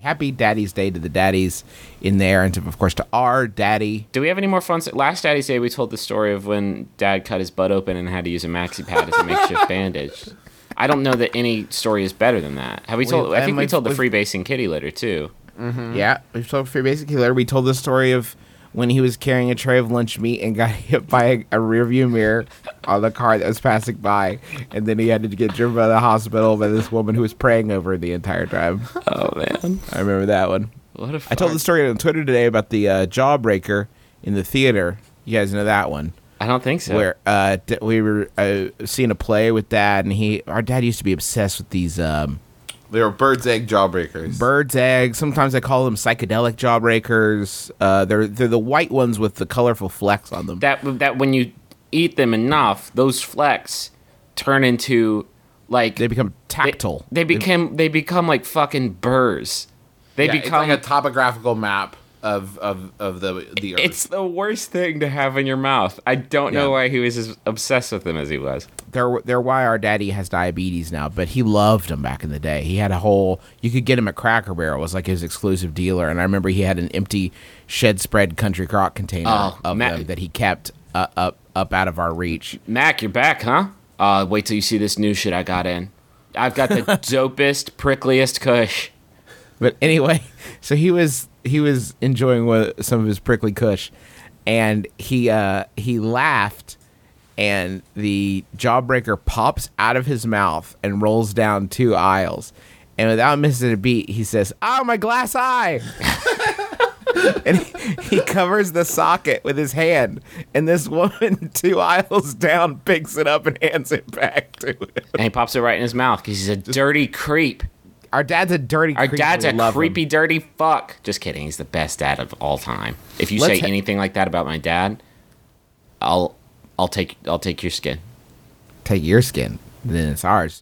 Happy Daddy's Day to the daddies in there, and to, of course to our daddy. Do we have any more fun? Last Daddy's Day, we told the story of when Dad cut his butt open and had to use a maxi pad as a makeshift bandage. I don't know that any story is better than that. Have we told? I think we told the freebasing kitty litter too. Mm-hmm. Yeah, we've told for basically later. We told the story of when he was carrying a tray of lunch meat and got hit by a, a rearview mirror on the car that was passing by, and then he had to get driven by the hospital by this woman who was praying over the entire time. Oh man, I remember that one. what a! I told the story on Twitter today about the uh, jawbreaker in the theater. You guys know that one I don't think so. where uh, we were uh, seeing a play with dad, and he our dad used to be obsessed with these. Um, They were bird's egg jawbreakers. bird's egg. Sometimes I call them psychedelic jawbreakers. Uh, they're they're the white ones with the colorful flecks on them. that that when you eat them enough, those flecks turn into like they become tactile. they become they become like fucking burrs. They Yeah, become like a topographical map of of, of the the earth. It's the worst thing to have in your mouth. I don't know why he was as obsessed with them as he was. they're they're why our daddy has diabetes now, but he loved them back in the day. He had a whole you could get him at Cracker Barrel it was like his exclusive dealer, and I remember he had an empty shed spread Country Crock container Oh, of Ma- them that he kept uh, up up out of our reach. Mac, you're back, huh? Uh, wait till you see this new shit I got in. I've got the dopest, prickliest kush. But anyway, so he was he was enjoying one, some of his prickly kush, and he uh, he laughed, and the jawbreaker pops out of his mouth and rolls down two aisles, and without missing a beat, he says, "Oh, my glass eye." and he, he covers the socket with his hand, and this woman two aisles down picks it up and hands it back to him. And he pops it right in his mouth because he's a dirty creep. Our dad's a dirty. Our creep, dad's we a love him. creepy, dirty fuck. Just kidding. He's the best dad of all time. If you Let's say ha- anything like that about my dad, I'll I'll take I'll take your skin. Take your skin, then it's ours.